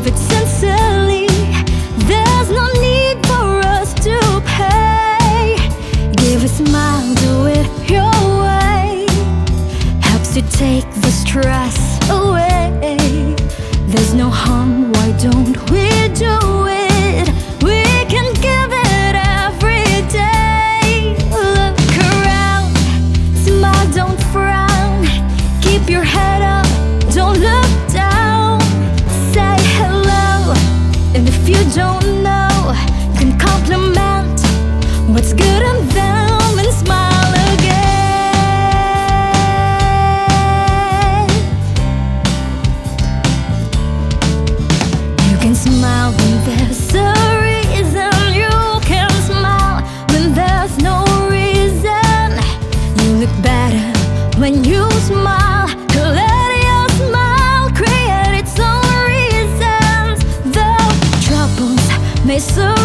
serve it sincerely. There's no need for us to pay. Give a smile, do it your way. Helps to take the stress away. There's no harm, why don't we? better when you smile. Let your smile create its own reasons. The troubles may soon.